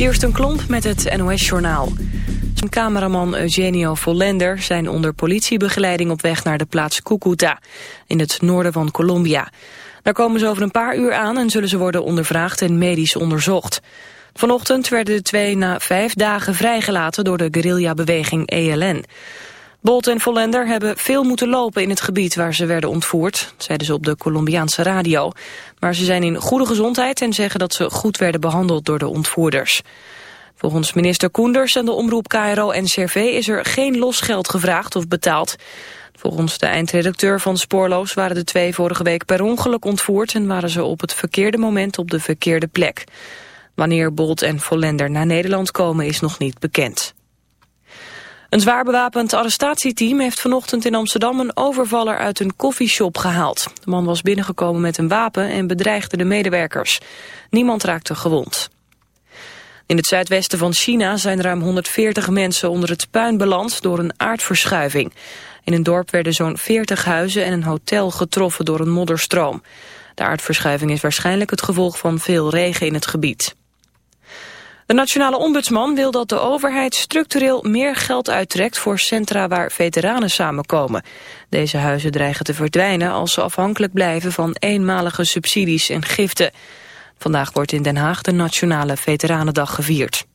Kirsten Klomp met het NOS-journaal. Zijn cameraman Eugenio Vollender zijn onder politiebegeleiding op weg naar de plaats Cucuta in het noorden van Colombia. Daar komen ze over een paar uur aan en zullen ze worden ondervraagd en medisch onderzocht. Vanochtend werden de twee na vijf dagen vrijgelaten door de guerrillabeweging ELN. Bolt en Vollender hebben veel moeten lopen in het gebied waar ze werden ontvoerd, zeiden ze op de Colombiaanse radio. Maar ze zijn in goede gezondheid en zeggen dat ze goed werden behandeld door de ontvoerders. Volgens minister Koenders en de omroep KRO-NCRV is er geen losgeld gevraagd of betaald. Volgens de eindredacteur van Spoorloos waren de twee vorige week per ongeluk ontvoerd... en waren ze op het verkeerde moment op de verkeerde plek. Wanneer Bolt en Vollender naar Nederland komen is nog niet bekend. Een zwaar bewapend arrestatieteam heeft vanochtend in Amsterdam een overvaller uit een koffieshop gehaald. De man was binnengekomen met een wapen en bedreigde de medewerkers. Niemand raakte gewond. In het zuidwesten van China zijn ruim 140 mensen onder het puin beland door een aardverschuiving. In een dorp werden zo'n 40 huizen en een hotel getroffen door een modderstroom. De aardverschuiving is waarschijnlijk het gevolg van veel regen in het gebied. De nationale ombudsman wil dat de overheid structureel meer geld uittrekt voor centra waar veteranen samenkomen. Deze huizen dreigen te verdwijnen als ze afhankelijk blijven van eenmalige subsidies en giften. Vandaag wordt in Den Haag de Nationale Veteranendag gevierd.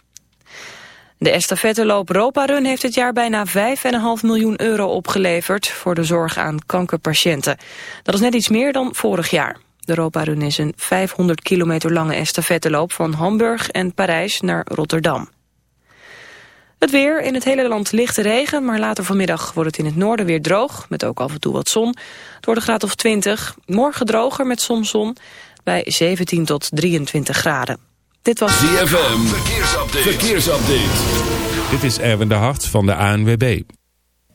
De estafetteloop Europa Run heeft dit jaar bijna 5,5 miljoen euro opgeleverd voor de zorg aan kankerpatiënten. Dat is net iets meer dan vorig jaar. De Europa Run is een 500 kilometer lange estafetteloop van Hamburg en Parijs naar Rotterdam. Het weer, in het hele land lichte regen, maar later vanmiddag wordt het in het noorden weer droog, met ook af en toe wat zon. Het wordt een graad of 20, morgen droger met soms zon, bij 17 tot 23 graden. Dit was ZFM, verkeersupdate. verkeersupdate. Dit is Erwin de Hart van de ANWB.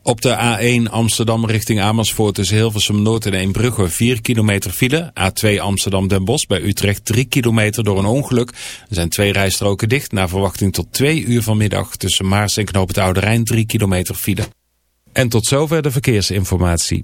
Op de A1 Amsterdam richting Amersfoort tussen Hilversum Noord en Eembrugge 4 kilometer file. A2 Amsterdam Den Bosch bij Utrecht 3 kilometer door een ongeluk. Er zijn twee rijstroken dicht naar verwachting tot 2 uur vanmiddag tussen Maars en Knoop het Oude Rijn 3 kilometer file. En tot zover de verkeersinformatie.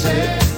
say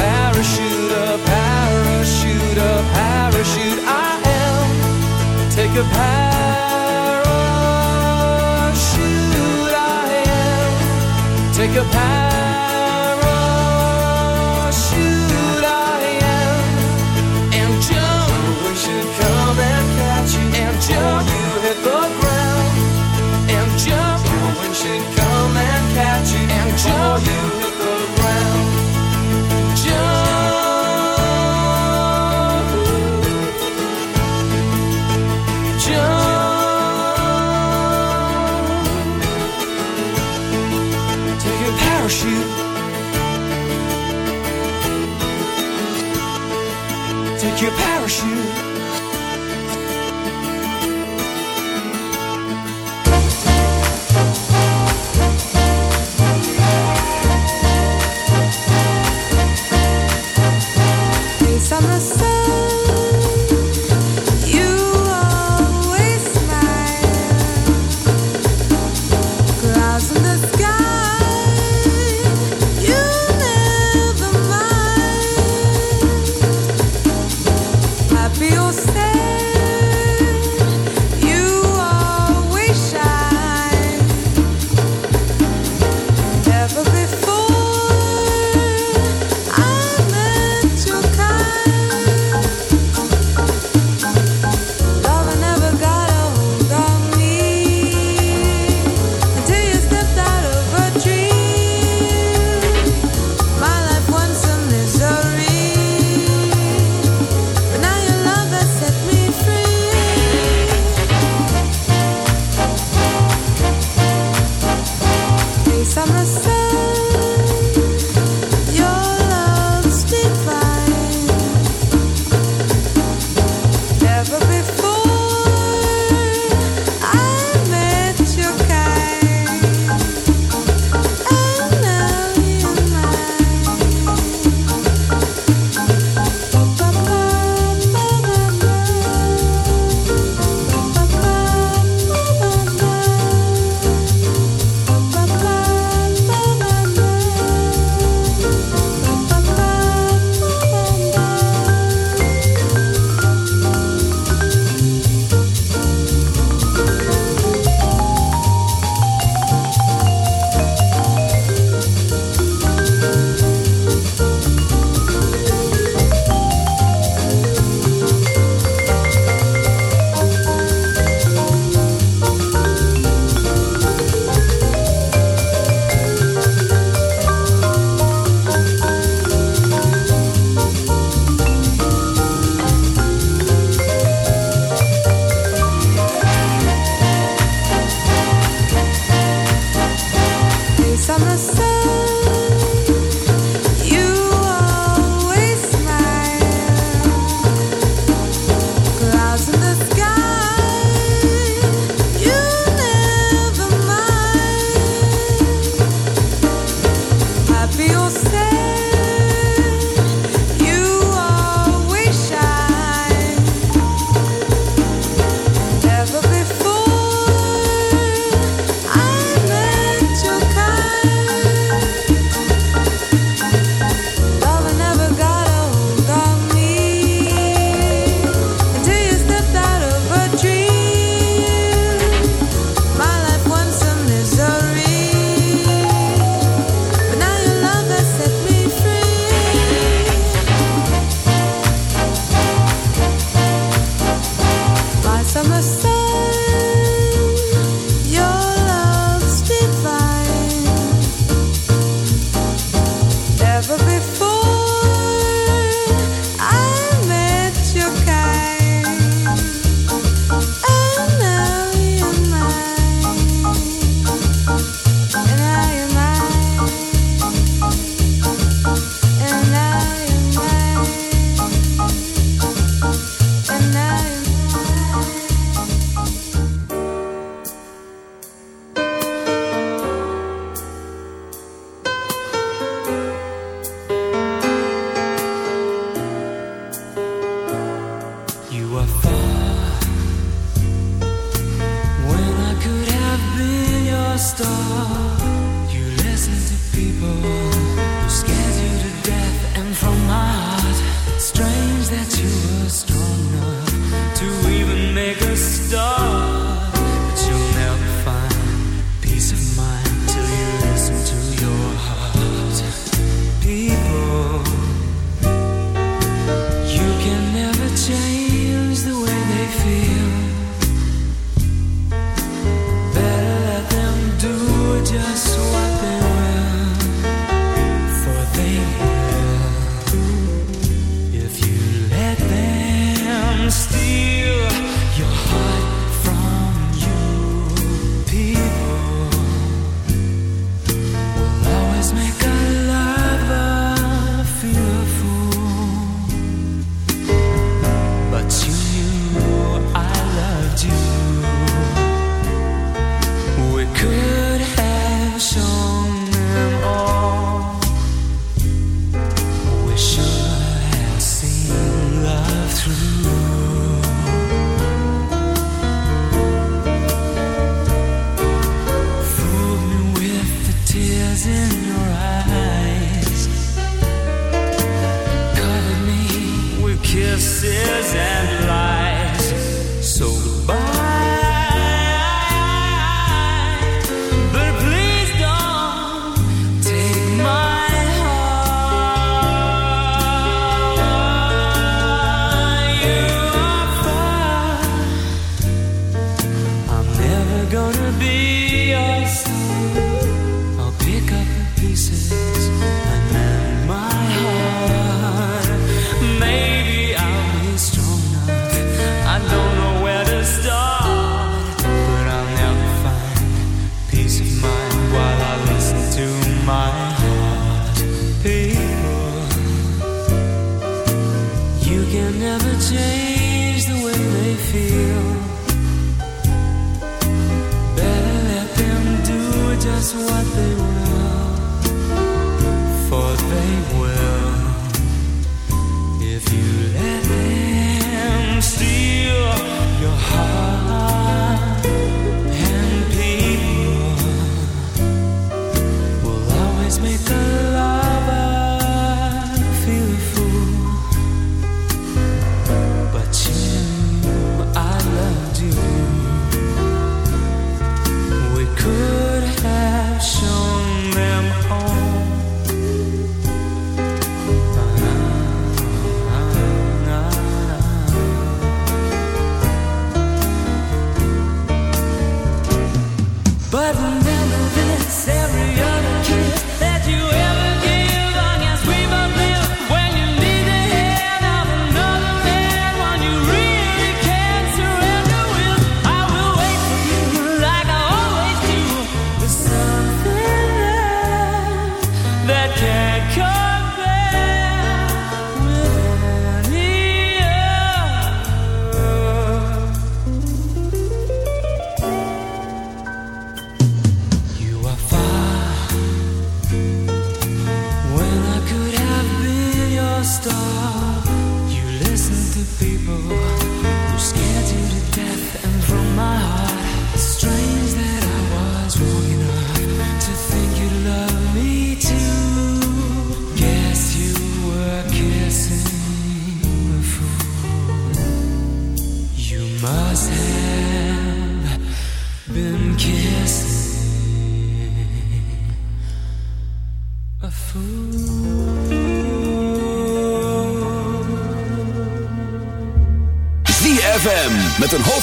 parachute, a parachute, a parachute. I am. Take a parachute. I am. Take a parachute. I am. And Joe, we should come and catch you. And jump. you hit the ground. And Joe, we should come and catch you. And jump. you.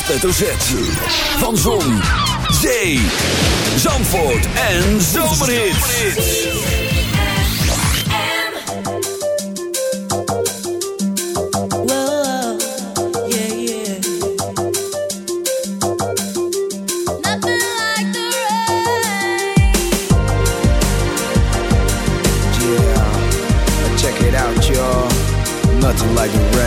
Hoofdletter Z. Van Zon, Zee, Zandvoort en Zomerhits. Check it out, y'all. Nothing like the rain.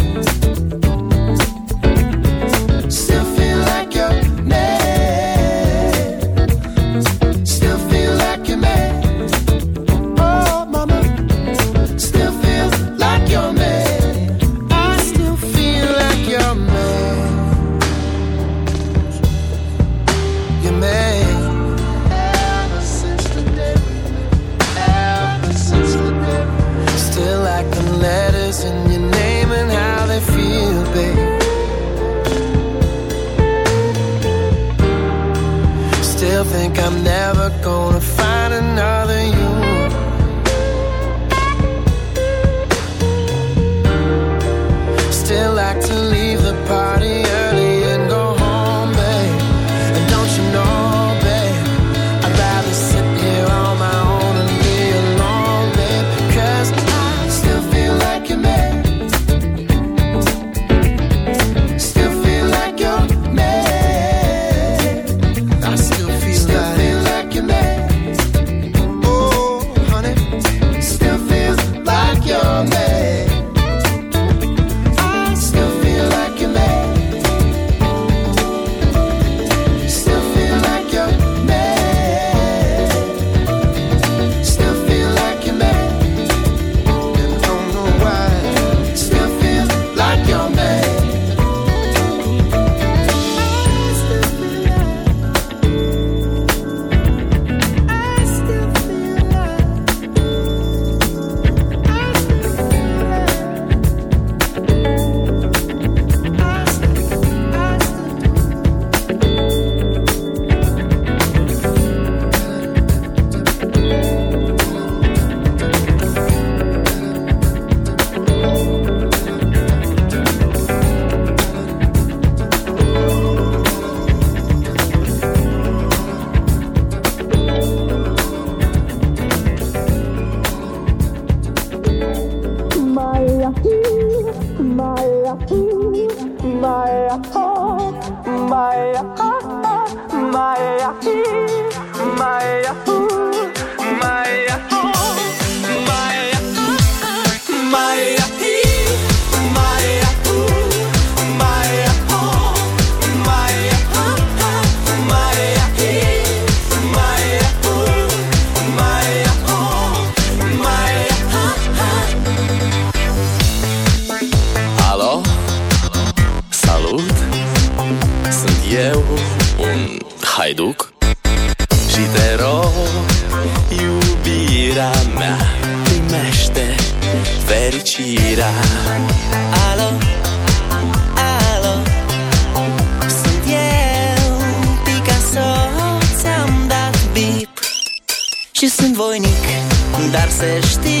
my my my my să știi,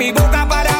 mi boca para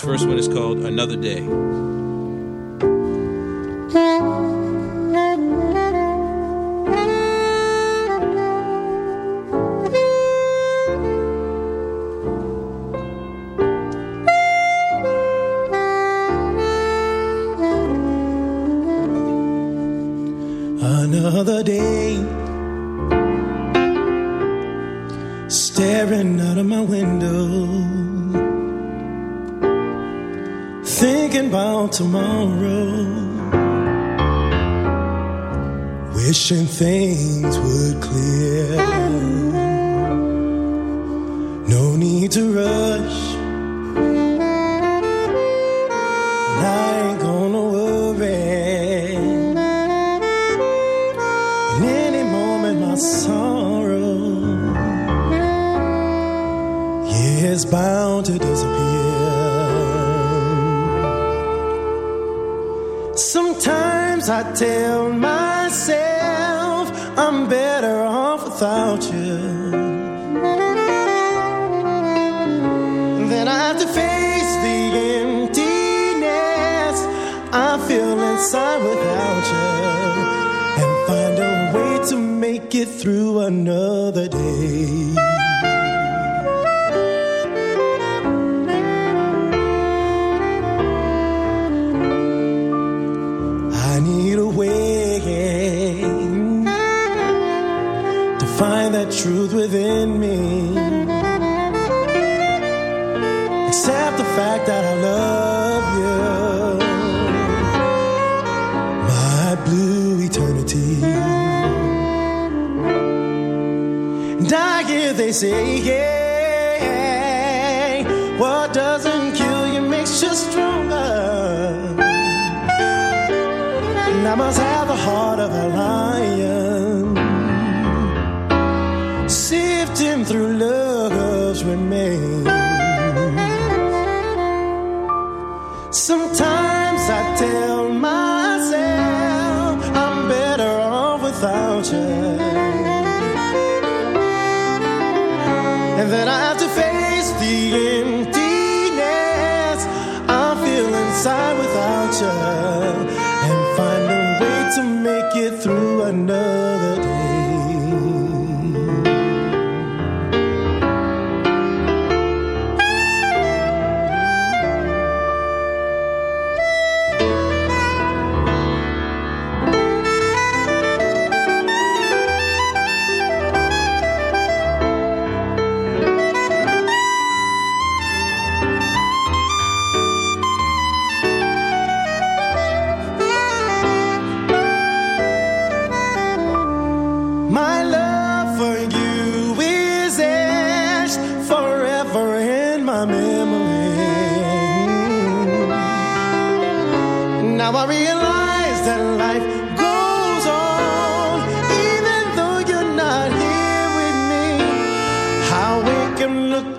First one is called Another Day. Wishing things would I hear they say, yeah, what doesn't kill you makes you stronger. And I must have the heart of a lion, sifting through love's remains. Sometimes I tell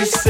she said.